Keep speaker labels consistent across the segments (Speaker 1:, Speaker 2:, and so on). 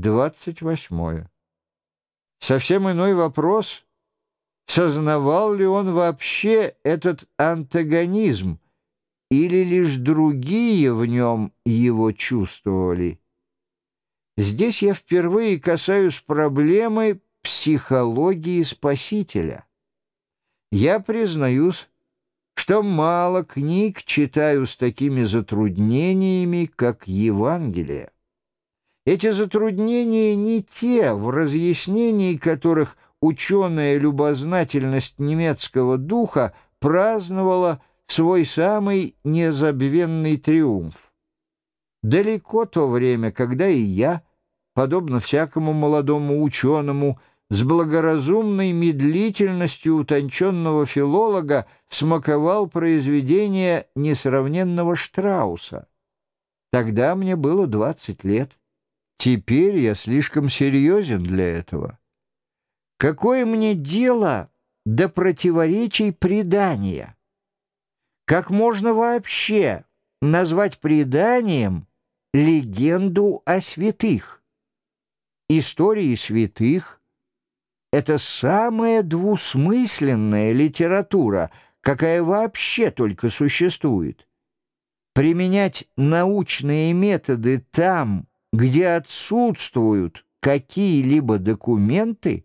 Speaker 1: 28. Совсем иной вопрос, сознавал ли он вообще этот антагонизм, или лишь другие в нем его чувствовали. Здесь я впервые касаюсь проблемы психологии спасителя. Я признаюсь, что мало книг читаю с такими затруднениями, как Евангелие. Эти затруднения не те, в разъяснении которых ученая любознательность немецкого духа праздновала свой самый незабвенный триумф. Далеко то время, когда и я, подобно всякому молодому ученому, с благоразумной медлительностью утонченного филолога смаковал произведение несравненного Штрауса. Тогда мне было двадцать лет. Теперь я слишком серьезен для этого. Какое мне дело до противоречий предания? Как можно вообще назвать преданием легенду о святых? Истории святых это самая двусмысленная литература, какая вообще только существует. Применять научные методы там, где отсутствуют какие-либо документы,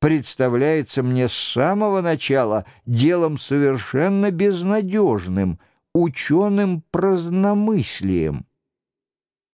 Speaker 1: представляется мне с самого начала делом совершенно безнадежным, ученым праздномыслием.